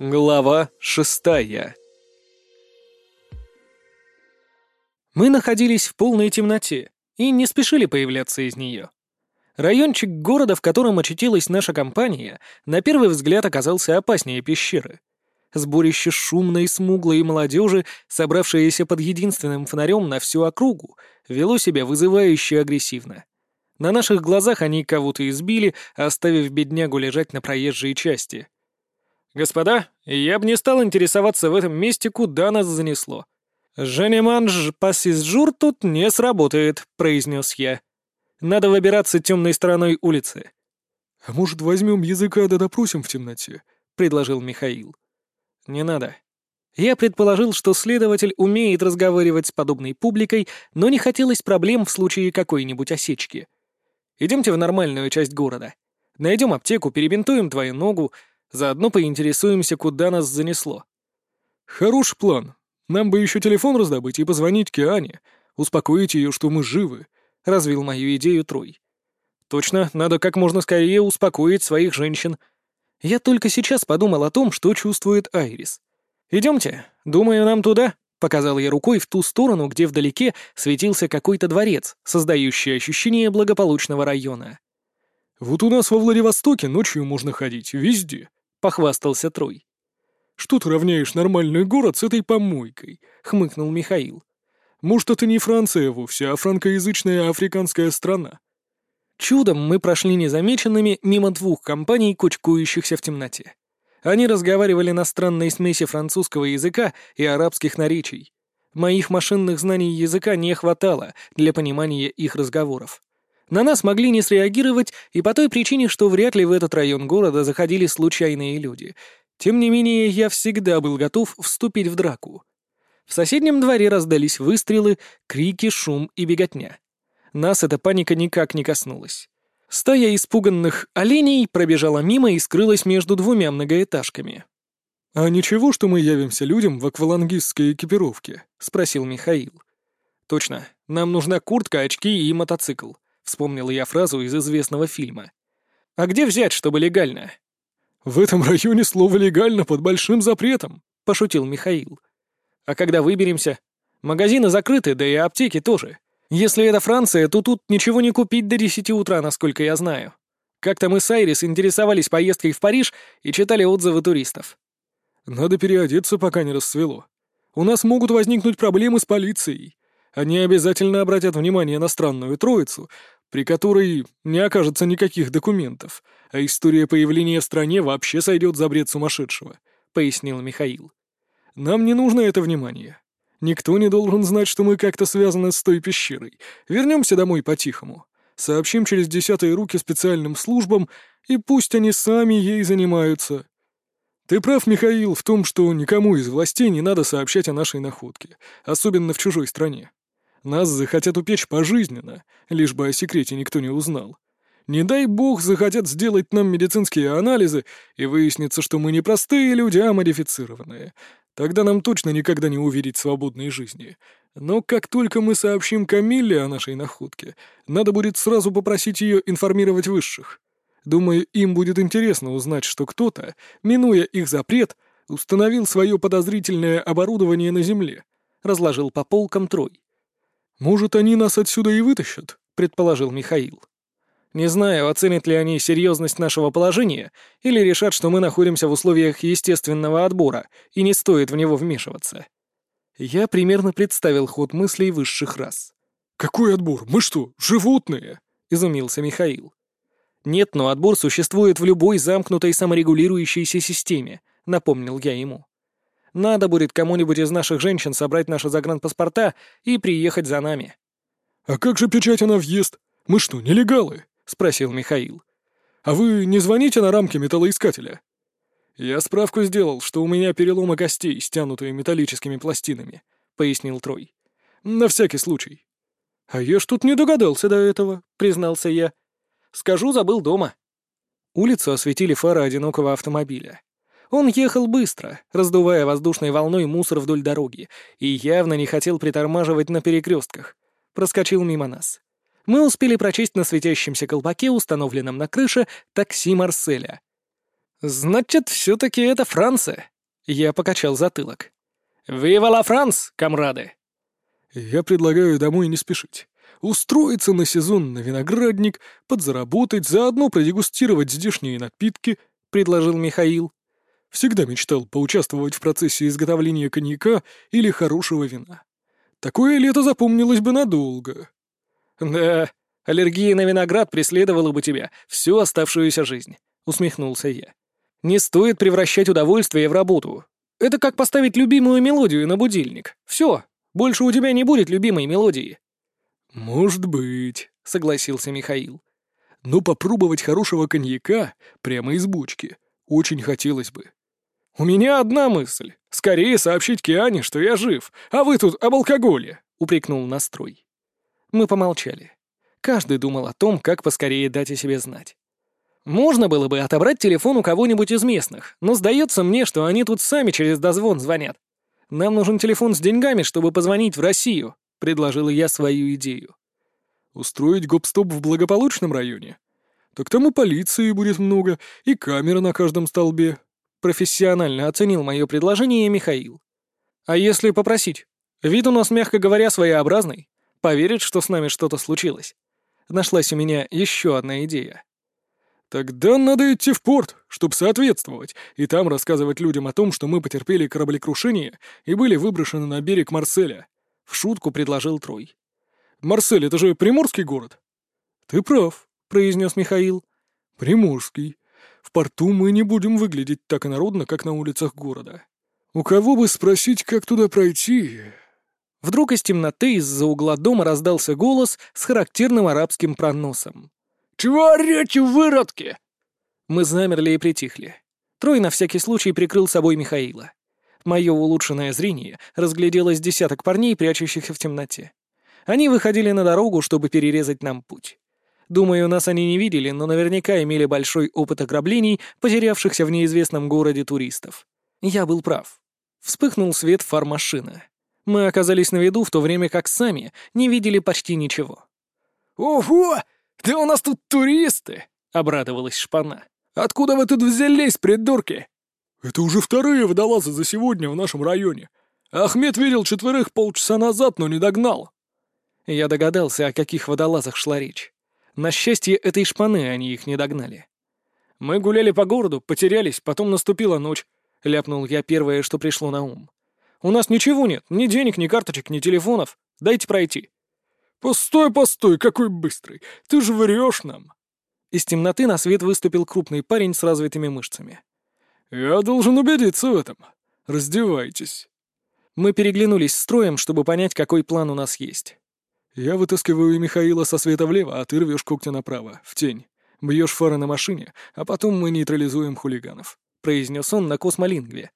Глава шестая Мы находились в полной темноте и не спешили появляться из нее. Райончик города, в котором очутилась наша компания, на первый взгляд оказался опаснее пещеры. Сборище шумной, смуглой молодежи, собравшееся под единственным фонарем на всю округу, вело себя вызывающе агрессивно. На наших глазах они кого-то избили, оставив беднягу лежать на проезжей части — «Господа, я бы не стал интересоваться в этом месте, куда нас занесло. «Женеманж пассижур тут не сработает», — произнес я. «Надо выбираться темной стороной улицы». «А может, возьмем языка да допросим в темноте?» — предложил Михаил. «Не надо». Я предположил, что следователь умеет разговаривать с подобной публикой, но не хотелось проблем в случае какой-нибудь осечки. Идемте в нормальную часть города. Найдем аптеку, перебинтуем твою ногу, Заодно поинтересуемся, куда нас занесло. Хороший план. Нам бы еще телефон раздобыть и позвонить Киане, успокоить ее, что мы живы, — развил мою идею Трой. Точно, надо как можно скорее успокоить своих женщин. Я только сейчас подумал о том, что чувствует Айрис. Идемте, думаю, нам туда, — показал я рукой в ту сторону, где вдалеке светился какой-то дворец, создающий ощущение благополучного района. «Вот у нас во Владивостоке ночью можно ходить, везде», — похвастался Трой. «Что ты равняешь нормальный город с этой помойкой?» — хмыкнул Михаил. «Может, это не Франция вовсе, а франкоязычная африканская страна?» Чудом мы прошли незамеченными мимо двух компаний, кучкующихся в темноте. Они разговаривали на странной смеси французского языка и арабских наречий. Моих машинных знаний языка не хватало для понимания их разговоров. На нас могли не среагировать и по той причине, что вряд ли в этот район города заходили случайные люди. Тем не менее, я всегда был готов вступить в драку. В соседнем дворе раздались выстрелы, крики, шум и беготня. Нас эта паника никак не коснулась. Стая испуганных оленей пробежала мимо и скрылась между двумя многоэтажками. «А ничего, что мы явимся людям в аквалангистской экипировке?» — спросил Михаил. «Точно. Нам нужна куртка, очки и мотоцикл. — вспомнил я фразу из известного фильма. «А где взять, чтобы легально?» «В этом районе слово «легально» под большим запретом», — пошутил Михаил. «А когда выберемся? Магазины закрыты, да и аптеки тоже. Если это Франция, то тут ничего не купить до десяти утра, насколько я знаю. Как-то мы с Айрис интересовались поездкой в Париж и читали отзывы туристов». «Надо переодеться, пока не рассвело. У нас могут возникнуть проблемы с полицией они обязательно обратят внимание на странную троицу, при которой не окажется никаких документов, а история появления в стране вообще сойдет за бред сумасшедшего», — пояснил Михаил. «Нам не нужно это внимание. Никто не должен знать, что мы как-то связаны с той пещерой. Вернемся домой по-тихому. Сообщим через десятые руки специальным службам, и пусть они сами ей занимаются». «Ты прав, Михаил, в том, что никому из властей не надо сообщать о нашей находке, особенно в чужой стране. Нас захотят упечь пожизненно, лишь бы о секрете никто не узнал. Не дай бог захотят сделать нам медицинские анализы, и выяснится, что мы не простые люди, а модифицированные. Тогда нам точно никогда не увидеть свободной жизни. Но как только мы сообщим Камилле о нашей находке, надо будет сразу попросить ее информировать высших. Думаю, им будет интересно узнать, что кто-то, минуя их запрет, установил свое подозрительное оборудование на Земле. Разложил по полкам Трой. «Может, они нас отсюда и вытащат?» — предположил Михаил. «Не знаю, оценят ли они серьезность нашего положения или решат, что мы находимся в условиях естественного отбора и не стоит в него вмешиваться». Я примерно представил ход мыслей высших рас. «Какой отбор? Мы что, животные?» — изумился Михаил. «Нет, но отбор существует в любой замкнутой саморегулирующейся системе», — напомнил я ему. Надо будет кому-нибудь из наших женщин собрать наши загранпаспорта и приехать за нами». «А как же печать на въезд? Мы что, нелегалы?» — спросил Михаил. «А вы не звоните на рамки металлоискателя?» «Я справку сделал, что у меня переломы костей, стянутые металлическими пластинами», — пояснил Трой. «На всякий случай». «А я ж тут не догадался до этого», — признался я. «Скажу, забыл дома». Улицу осветили фары одинокого автомобиля. Он ехал быстро, раздувая воздушной волной мусор вдоль дороги, и явно не хотел притормаживать на перекрестках. Проскочил мимо нас. Мы успели прочесть на светящемся колпаке, установленном на крыше, такси Марселя. «Значит, все-таки это Франция», Я покачал затылок. «Вива ла Франс, комрады!» «Я предлагаю домой не спешить. Устроиться на сезон на виноградник, подзаработать, заодно продегустировать здешние напитки», — предложил Михаил. «Всегда мечтал поучаствовать в процессе изготовления коньяка или хорошего вина. Такое лето запомнилось бы надолго». «Да, аллергия на виноград преследовала бы тебя всю оставшуюся жизнь», — усмехнулся я. «Не стоит превращать удовольствие в работу. Это как поставить любимую мелодию на будильник. Все, больше у тебя не будет любимой мелодии». «Может быть», — согласился Михаил. «Но попробовать хорошего коньяка прямо из бочки очень хотелось бы». «У меня одна мысль. Скорее сообщить Киане, что я жив, а вы тут об алкоголе», — упрекнул настрой. Мы помолчали. Каждый думал о том, как поскорее дать о себе знать. Можно было бы отобрать телефон у кого-нибудь из местных, но сдается мне, что они тут сами через дозвон звонят. Нам нужен телефон с деньгами, чтобы позвонить в Россию», — предложила я свою идею. «Устроить гоп-стоп в благополучном районе? Так там и полиции будет много, и камера на каждом столбе», — профессионально оценил мое предложение Михаил. «А если попросить? Вид у нас, мягко говоря, своеобразный. Поверит, что с нами что-то случилось. Нашлась у меня еще одна идея». «Тогда надо идти в порт, чтобы соответствовать, и там рассказывать людям о том, что мы потерпели кораблекрушение и были выброшены на берег Марселя», — в шутку предложил Трой. «Марсель — это же приморский город?» «Ты прав», — произнес Михаил. «Приморский. В порту мы не будем выглядеть так инородно, как на улицах города. У кого бы спросить, как туда пройти?» Вдруг из темноты из-за угла дома раздался голос с характерным арабским проносом. «Чего орете, выродки?» Мы замерли и притихли. Трой на всякий случай прикрыл собой Михаила. Мое улучшенное зрение разглядело с десяток парней, прячущихся в темноте. Они выходили на дорогу, чтобы перерезать нам путь. Думаю, нас они не видели, но наверняка имели большой опыт ограблений, потерявшихся в неизвестном городе туристов. Я был прав. Вспыхнул свет фар машины. Мы оказались на виду, в то время как сами не видели почти ничего. «Ого! «Да у нас тут туристы!» — обрадовалась Шпана. «Откуда вы тут взялись, придурки?» «Это уже вторые водолазы за сегодня в нашем районе. Ахмед видел четверых полчаса назад, но не догнал». Я догадался, о каких водолазах шла речь. На счастье этой шпаны они их не догнали. «Мы гуляли по городу, потерялись, потом наступила ночь», — ляпнул я первое, что пришло на ум. «У нас ничего нет, ни денег, ни карточек, ни телефонов. Дайте пройти». «Постой, постой, какой быстрый! Ты же врешь нам!» Из темноты на свет выступил крупный парень с развитыми мышцами. «Я должен убедиться в этом. Раздевайтесь». Мы переглянулись строем, чтобы понять, какой план у нас есть. «Я вытаскиваю Михаила со света влево, а ты рвешь когти направо, в тень. Бьешь фары на машине, а потом мы нейтрализуем хулиганов», — произнес он на космолингве.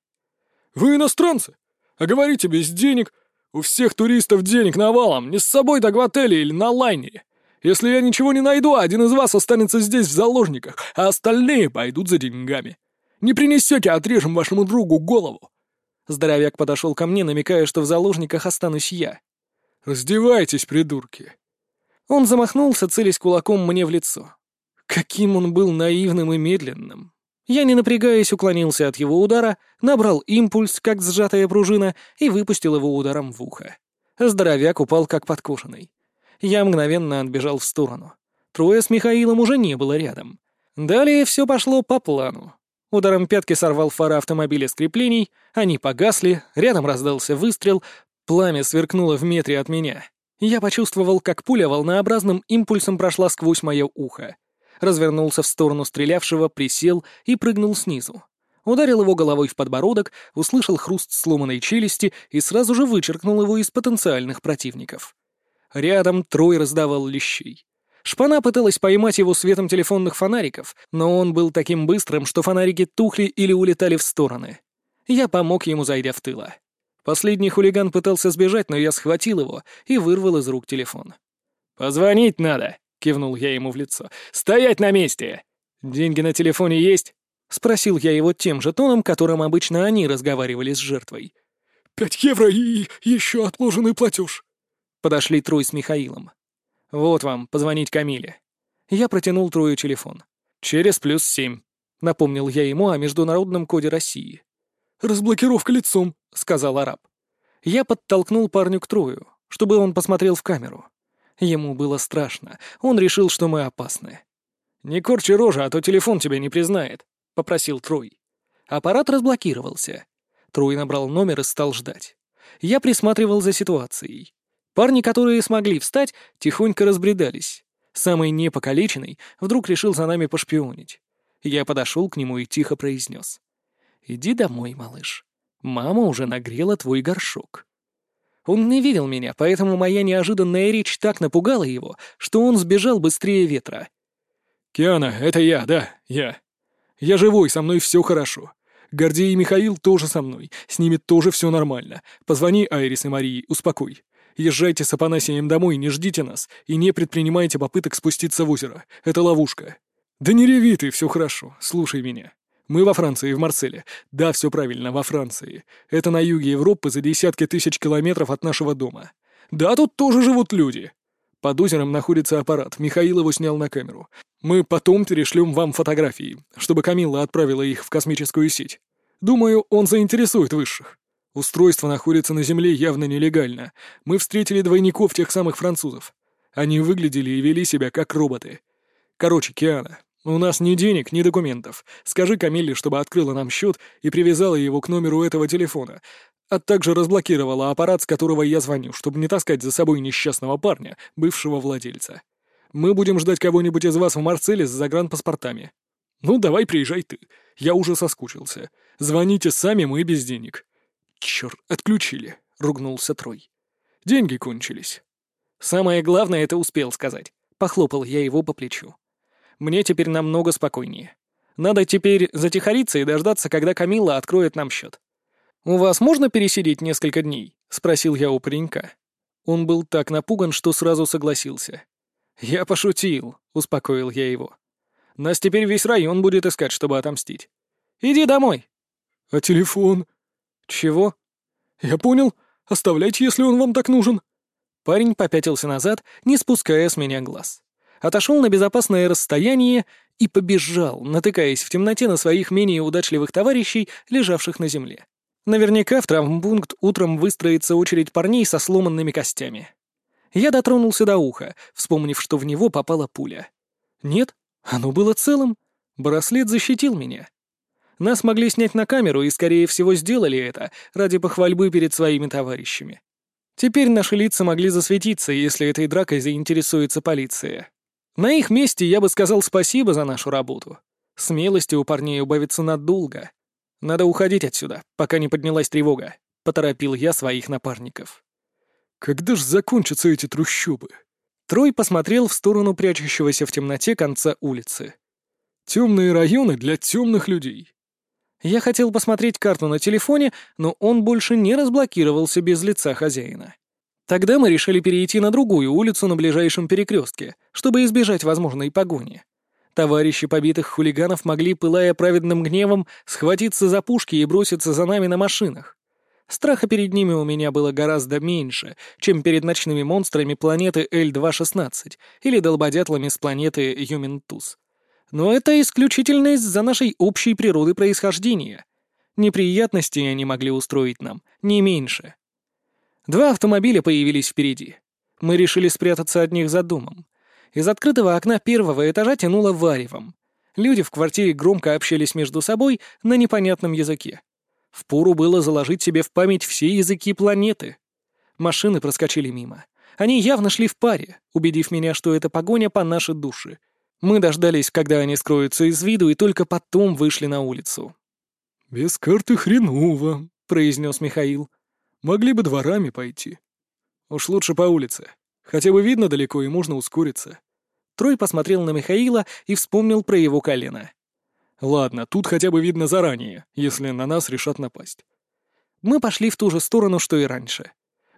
«Вы иностранцы? А говорите без денег, у всех туристов денег навалом, не с собой так в отеле или на лайнере. Если я ничего не найду, один из вас останется здесь в заложниках, а остальные пойдут за деньгами. Не принесете, отрежем вашему другу голову». Здоровяк подошел ко мне, намекая, что в заложниках останусь я. «Раздевайтесь, придурки!» Он замахнулся, целясь кулаком мне в лицо. Каким он был наивным и медленным. Я, не напрягаясь, уклонился от его удара, набрал импульс, как сжатая пружина, и выпустил его ударом в ухо. Здоровяк упал, как подкошенный. Я мгновенно отбежал в сторону. Трое с Михаилом уже не было рядом. Далее все пошло по плану. Ударом пятки сорвал фары автомобиля с креплений, они погасли, рядом раздался выстрел, пламя сверкнуло в метре от меня. Я почувствовал, как пуля волнообразным импульсом прошла сквозь мое ухо развернулся в сторону стрелявшего, присел и прыгнул снизу. Ударил его головой в подбородок, услышал хруст сломанной челюсти и сразу же вычеркнул его из потенциальных противников. Рядом Трой раздавал лещей. Шпана пыталась поймать его светом телефонных фонариков, но он был таким быстрым, что фонарики тухли или улетали в стороны. Я помог ему, зайдя в тыло. Последний хулиган пытался сбежать, но я схватил его и вырвал из рук телефон. «Позвонить надо!» кивнул я ему в лицо. «Стоять на месте! Деньги на телефоне есть?» — спросил я его тем же тоном, которым обычно они разговаривали с жертвой. «Пять евро и еще отложенный платеж». Подошли Трой с Михаилом. «Вот вам, позвонить Камиле». Я протянул Трою телефон. «Через плюс семь», — напомнил я ему о международном коде России. Разблокировка лицом», — сказал араб. Я подтолкнул парню к Трою, чтобы он посмотрел в камеру. Ему было страшно, он решил, что мы опасны. «Не корчи рожа, а то телефон тебя не признает», — попросил Трой. Аппарат разблокировался. Трой набрал номер и стал ждать. Я присматривал за ситуацией. Парни, которые смогли встать, тихонько разбредались. Самый непокалеченный вдруг решил за нами пошпионить. Я подошел к нему и тихо произнес. «Иди домой, малыш. Мама уже нагрела твой горшок». Он не видел меня, поэтому моя неожиданная речь так напугала его, что он сбежал быстрее ветра. «Киана, это я, да, я. Я живой, со мной все хорошо. Гордей и Михаил тоже со мной, с ними тоже все нормально. Позвони Айрис и Марии, успокой. Езжайте с Апанасием домой, не ждите нас, и не предпринимайте попыток спуститься в озеро. Это ловушка. Да не реви ты, все хорошо, слушай меня. Мы во Франции, в Марселе. Да, все правильно, во Франции. Это на юге Европы за десятки тысяч километров от нашего дома. Да, тут тоже живут люди. Под озером находится аппарат, Михаил его снял на камеру. Мы потом перешлем вам фотографии, чтобы Камилла отправила их в космическую сеть. Думаю, он заинтересует высших. Устройство находится на Земле явно нелегально. Мы встретили двойников тех самых французов. Они выглядели и вели себя как роботы. Короче, Киана, у нас ни денег, ни документов. Скажи Камилле, чтобы открыла нам счет и привязала его к номеру этого телефона, а также разблокировала аппарат, с которого я звоню, чтобы не таскать за собой несчастного парня, бывшего владельца. Мы будем ждать кого-нибудь из вас в Марселе с загранпаспортами. Ну, давай приезжай ты. Я уже соскучился. Звоните сами, мы без денег. Черт, отключили, ругнулся Трой. Деньги кончились. Самое главное это успел сказать. Похлопал я его по плечу. Мне теперь намного спокойнее. Надо теперь затихариться и дождаться, когда Камилла откроет нам счет. «У вас можно пересидеть несколько дней?» — спросил я у паренька. Он был так напуган, что сразу согласился. «Я пошутил», — успокоил я его. «Нас теперь весь район будет искать, чтобы отомстить. Иди домой». «А телефон?» «Чего?» «Я понял. Оставляйте, если он вам так нужен». Парень попятился назад, не спуская с меня глаз. Отошел на безопасное расстояние и побежал, натыкаясь в темноте на своих менее удачливых товарищей, лежавших на земле. Наверняка в травмпункт утром выстроится очередь парней со сломанными костями. Я дотронулся до уха, вспомнив, что в него попала пуля. Нет, оно было целым. Браслет защитил меня. Нас могли снять на камеру и, скорее всего, сделали это ради похвальбы перед своими товарищами. Теперь наши лица могли засветиться, если этой дракой заинтересуется полиция. На их месте я бы сказал спасибо за нашу работу. Смелости у парней убавится надолго. Надо уходить отсюда, пока не поднялась тревога», — поторопил я своих напарников. «Когда ж закончатся эти трущобы?» Трой посмотрел в сторону прячущегося в темноте конца улицы. «Темные районы для темных людей». Я хотел посмотреть карту на телефоне, но он больше не разблокировался без лица хозяина. Тогда мы решили перейти на другую улицу на ближайшем перекрестке, чтобы избежать возможной погони. Товарищи побитых хулиганов могли, пылая праведным гневом, схватиться за пушки и броситься за нами на машинах. Страха перед ними у меня было гораздо меньше, чем перед ночными монстрами планеты L216 или долбодятлами с планеты Юментус. Но это исключительно из-за нашей общей природы происхождения. Неприятностей они могли устроить нам, не меньше. Два автомобиля появились впереди. Мы решили спрятаться от них за домом. Из открытого окна первого этажа тянуло варевом. Люди в квартире громко общались между собой на непонятном языке. Впору было заложить себе в память все языки планеты. Машины проскочили мимо. Они явно шли в паре, убедив меня, что это погоня по нашей душе. Мы дождались, когда они скроются из виду, и только потом вышли на улицу. «Без карты хреново», — произнес Михаил. «Могли бы дворами пойти». «Уж лучше по улице. Хотя бы видно далеко, и можно ускориться. Трой посмотрел на Михаила и вспомнил про его колено. «Ладно, тут хотя бы видно заранее, если на нас решат напасть». Мы пошли в ту же сторону, что и раньше.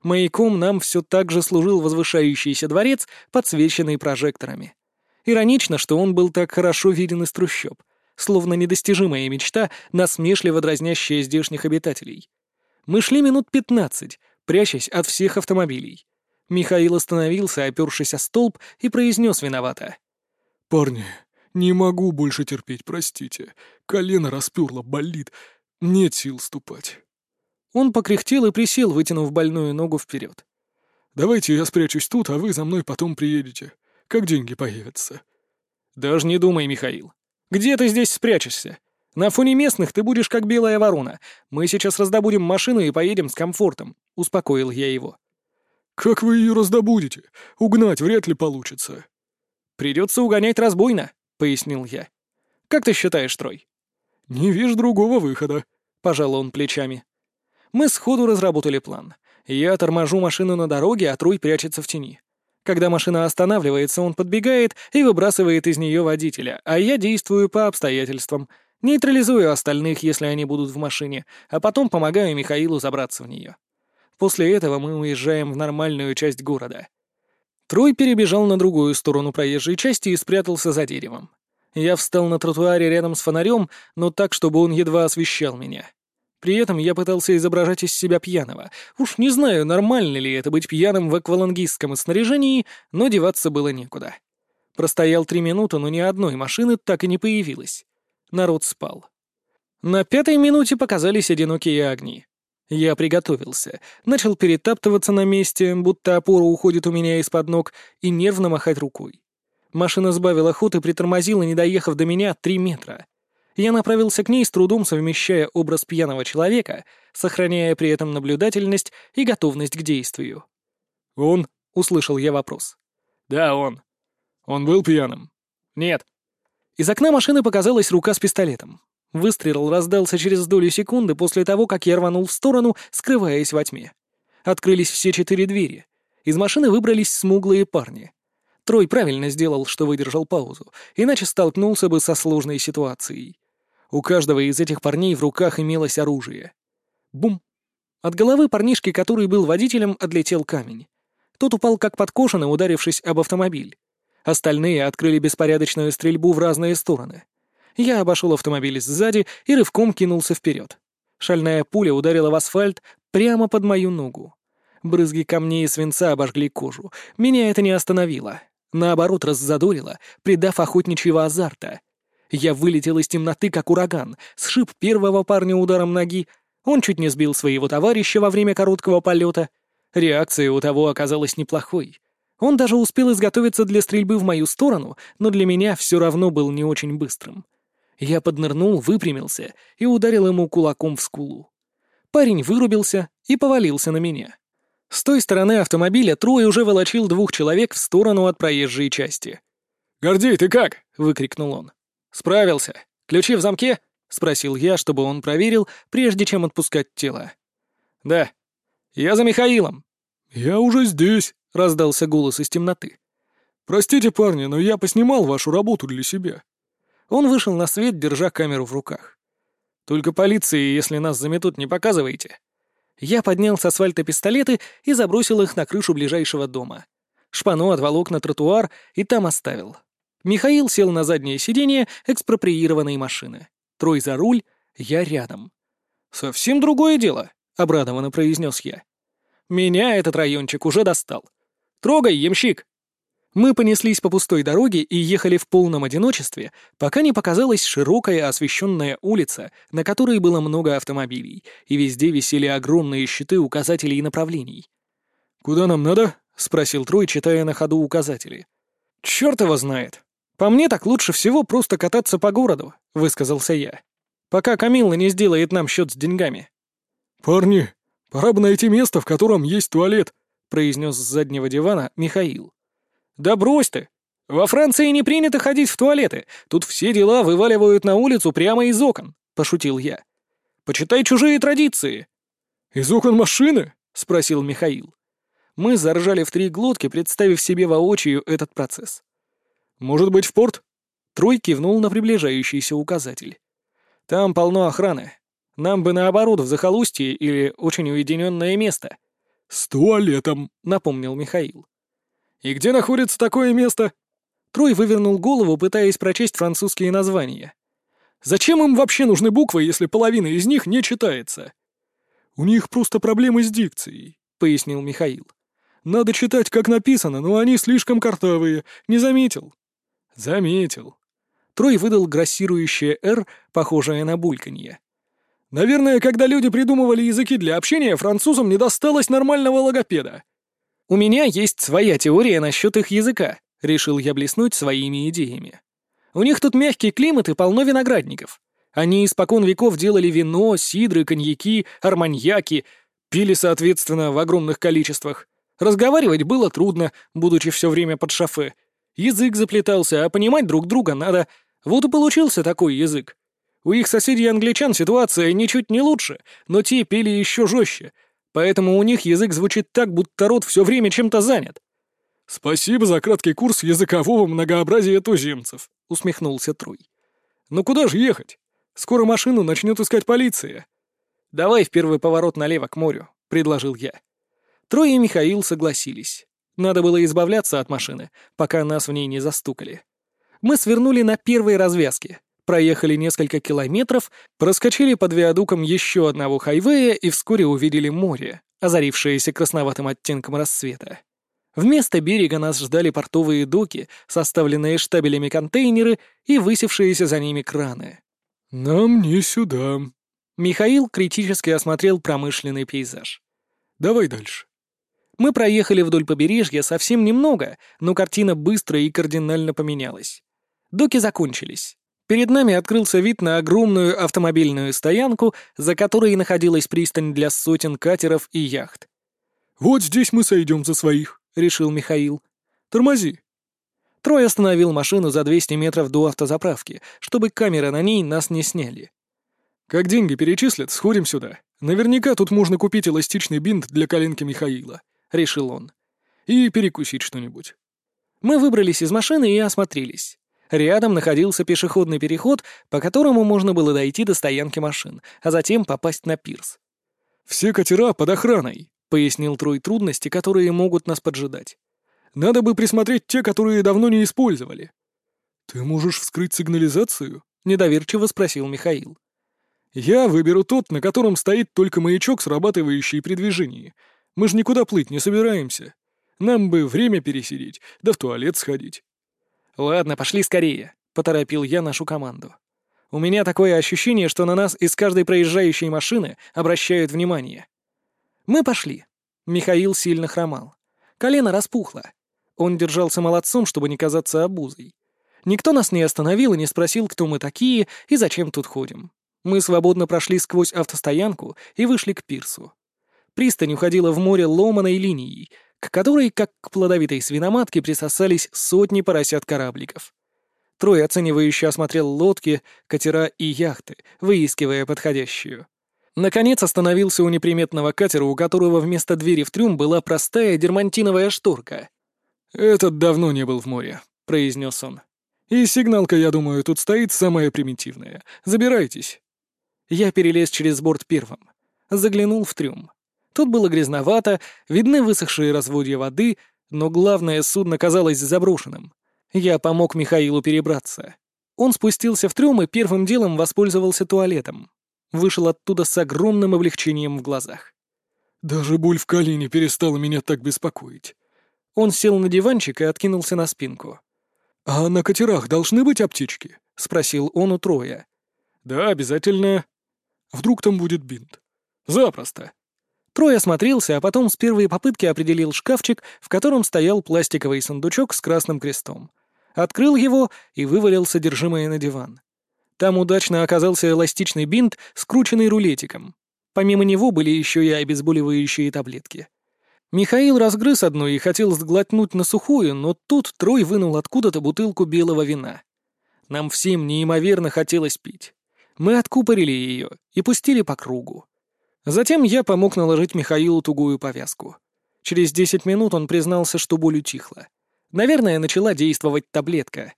Маяком нам все так же служил возвышающийся дворец, подсвеченный прожекторами. Иронично, что он был так хорошо виден из трущоб, словно недостижимая мечта, насмешливо дразнящая здешних обитателей. Мы шли минут пятнадцать, прячась от всех автомобилей. Михаил остановился, опершись о столб, и произнес виновато. «Парни, не могу больше терпеть, простите. Колено расперло, болит. нет сил ступать». Он покряхтел и присел, вытянув больную ногу вперед. «Давайте я спрячусь тут, а вы за мной потом приедете, как деньги появятся». «Даже не думай, Михаил. Где ты здесь спрячешься? На фоне местных ты будешь как белая ворона. Мы сейчас раздобудем машину и поедем с комфортом», — успокоил я его. «Как вы ее раздобудете? Угнать вряд ли получится». «Придется угонять разбойно», — пояснил я. «Как ты считаешь, Трой?» «Не вижу другого выхода», — пожал он плечами. Мы сходу разработали план. Я торможу машину на дороге, а Труй прячется в тени. Когда машина останавливается, он подбегает и выбрасывает из нее водителя, а я действую по обстоятельствам. Нейтрализую остальных, если они будут в машине, а потом помогаю Михаилу забраться в нее. После этого мы уезжаем в нормальную часть города. Трой перебежал на другую сторону проезжей части и спрятался за деревом. Я встал на тротуаре рядом с фонарем, но так, чтобы он едва освещал меня. При этом я пытался изображать из себя пьяного. Уж не знаю, нормально ли это быть пьяным в аквалангистском снаряжении, но деваться было некуда. Простоял три минуты, но ни одной машины так и не появилось. Народ спал. На пятой минуте показались одинокие огни. Я приготовился, начал перетаптываться на месте, будто опора уходит у меня из-под ног, и нервно махать рукой. Машина сбавила ход и притормозила, не доехав до меня, три метра. Я направился к ней, с трудом совмещая образ пьяного человека, сохраняя при этом наблюдательность и готовность к действию. «Он?» — услышал я вопрос. «Да, он. Он был пьяным?» «Нет». Из окна машины показалась рука с пистолетом. Выстрел раздался через долю секунды после того, как я рванул в сторону, скрываясь во тьме. Открылись все четыре двери. Из машины выбрались смуглые парни. Трой правильно сделал, что выдержал паузу, иначе столкнулся бы со сложной ситуацией. У каждого из этих парней в руках имелось оружие. Бум! От головы парнишки, который был водителем, отлетел камень. Тот упал как подкошенный, ударившись об автомобиль. Остальные открыли беспорядочную стрельбу в разные стороны. Я обошел автомобиль сзади и рывком кинулся вперед. Шальная пуля ударила в асфальт прямо под мою ногу. Брызги камней и свинца обожгли кожу. Меня это не остановило. Наоборот, раззадорило, придав охотничьего азарта. Я вылетел из темноты, как ураган, сшиб первого парня ударом ноги. Он чуть не сбил своего товарища во время короткого полета. Реакция у того оказалась неплохой. Он даже успел изготовиться для стрельбы в мою сторону, но для меня все равно был не очень быстрым. Я поднырнул, выпрямился и ударил ему кулаком в скулу. Парень вырубился и повалился на меня. С той стороны автомобиля Трой уже волочил двух человек в сторону от проезжей части. «Гордей, ты как?» — выкрикнул он. «Справился. Ключи в замке?» — спросил я, чтобы он проверил, прежде чем отпускать тело. «Да. Я за Михаилом». «Я уже здесь», — раздался голос из темноты. «Простите, парни, но я поснимал вашу работу для себя». Он вышел на свет, держа камеру в руках. «Только полиции, если нас заметут, не показывайте». Я поднял с асфальта пистолеты и забросил их на крышу ближайшего дома. Шпану отволок на тротуар и там оставил. Михаил сел на заднее сиденье экспроприированной машины. Трой за руль, я рядом. «Совсем другое дело», — обрадованно произнес я. «Меня этот райончик уже достал. Трогай, ямщик!» Мы понеслись по пустой дороге и ехали в полном одиночестве, пока не показалась широкая освещенная улица, на которой было много автомобилей, и везде висели огромные щиты указателей направлений. «Куда нам надо?» — спросил Трой, читая на ходу указатели. «Чёрт его знает. По мне так лучше всего просто кататься по городу», — высказался я. «Пока Камилла не сделает нам счет с деньгами». «Парни, пора бы найти место, в котором есть туалет», — произнес с заднего дивана Михаил. «Да брось ты! Во Франции не принято ходить в туалеты. Тут все дела вываливают на улицу прямо из окон», — пошутил я. «Почитай чужие традиции». «Из окон машины?» — спросил Михаил. Мы заржали в три глотки, представив себе воочию этот процесс. «Может быть, в порт?» Трой кивнул на приближающийся указатель. «Там полно охраны. Нам бы наоборот в захолустье или очень уединенное место». «С туалетом», — напомнил Михаил. «И где находится такое место?» Трой вывернул голову, пытаясь прочесть французские названия. «Зачем им вообще нужны буквы, если половина из них не читается?» «У них просто проблемы с дикцией», — пояснил Михаил. «Надо читать, как написано, но они слишком картавые. Не заметил?» «Заметил». Трой выдал грассирующее «Р», похожее на бульканье. Наверное, когда люди придумывали языки для общения, французам не досталось нормального логопеда. У меня есть своя теория насчет их языка, решил я блеснуть своими идеями. У них тут мягкий климат и полно виноградников. Они испокон веков делали вино, сидры, коньяки, арманьяки, пили, соответственно, в огромных количествах. Разговаривать было трудно, будучи все время под шофе. Язык заплетался, а понимать друг друга надо. Вот и получился такой язык. У их соседей-англичан ситуация ничуть не лучше, но те пели еще жестче, поэтому у них язык звучит так, будто рот все время чем-то занят. «Спасибо за краткий курс языкового многообразия туземцев», — усмехнулся Трой. «Ну куда же ехать? Скоро машину начнет искать полиция». «Давай в первый поворот налево к морю», — предложил я. Трой и Михаил согласились. Надо было избавляться от машины, пока нас в ней не застукали. Мы свернули на первой развязке, проехали несколько километров, проскочили под виадуком еще одного хайвея и вскоре увидели море, озарившееся красноватым оттенком рассвета. Вместо берега нас ждали портовые доки, составленные штабелями контейнеры и высевшиеся за ними краны. «Нам не сюда». Михаил критически осмотрел промышленный пейзаж. «Давай дальше». Мы проехали вдоль побережья совсем немного, но картина быстро и кардинально поменялась. Доки закончились. Перед нами открылся вид на огромную автомобильную стоянку, за которой находилась пристань для сотен катеров и яхт. «Вот здесь мы сойдем за своих», — решил Михаил. «Тормози». Трой остановил машину за 200 метров до автозаправки, чтобы камеры на ней нас не сняли. «Как деньги перечислят, сходим сюда. Наверняка тут можно купить эластичный бинт для коленки Михаила», — решил он. «И перекусить что-нибудь». Мы выбрались из машины и осмотрелись. Рядом находился пешеходный переход, по которому можно было дойти до стоянки машин, а затем попасть на пирс. «Все катера под охраной», — пояснил Трой трудности, которые могут нас поджидать. «Надо бы присмотреть те, которые давно не использовали». «Ты можешь вскрыть сигнализацию?» — недоверчиво спросил Михаил. «Я выберу тот, на котором стоит только маячок, срабатывающий при движении. Мы же никуда плыть не собираемся. Нам бы время пересидеть, да в туалет сходить». «Ладно, пошли скорее», — поторопил я нашу команду. «У меня такое ощущение, что на нас из каждой проезжающей машины обращают внимание». Мы пошли. Михаил сильно хромал. Колено распухло. Он держался молодцом, чтобы не казаться обузой. Никто нас не остановил и не спросил, кто мы такие и зачем тут ходим. Мы свободно прошли сквозь автостоянку и вышли к пирсу. Пристань уходила в море ломаной линией, к которой, как к плодовитой свиноматке, присосались сотни поросят-корабликов. Трой оценивающе осмотрел лодки, катера и яхты, выискивая подходящую. Наконец остановился у неприметного катера, у которого вместо двери в трюм была простая дермантиновая шторка. «Этот давно не был в море», — произнес он. «И сигналка, я думаю, тут стоит самая примитивная. Забирайтесь». Я перелез через борт первым. Заглянул в трюм. Тут было грязновато, видны высохшие разводья воды, но главное судно казалось заброшенным. Я помог Михаилу перебраться. Он спустился в трюм и первым делом воспользовался туалетом. Вышел оттуда с огромным облегчением в глазах. «Даже боль в колене перестала меня так беспокоить». Он сел на диванчик и откинулся на спинку. «А на катерах должны быть аптечки?» — спросил он у Троя. «Да, обязательно. Вдруг там будет бинт?» «Запросто. Трой осмотрелся, а потом с первой попытки определил шкафчик, в котором стоял пластиковый сундучок с красным крестом. Открыл его и вывалил содержимое на диван. Там удачно оказался эластичный бинт, скрученный рулетиком. Помимо него были еще и обезболивающие таблетки. Михаил разгрыз одну и хотел сглотнуть на сухую, но тут Трой вынул откуда-то бутылку белого вина. Нам всем неимоверно хотелось пить. Мы откупорили ее и пустили по кругу. Затем я помог наложить Михаилу тугую повязку. Через десять минут он признался, что боль утихла. Наверное, начала действовать таблетка.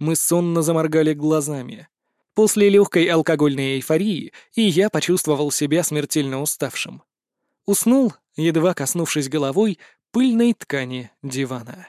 Мы сонно заморгали глазами. После легкой алкогольной эйфории и я почувствовал себя смертельно уставшим. Уснул, едва коснувшись головой пыльной ткани дивана.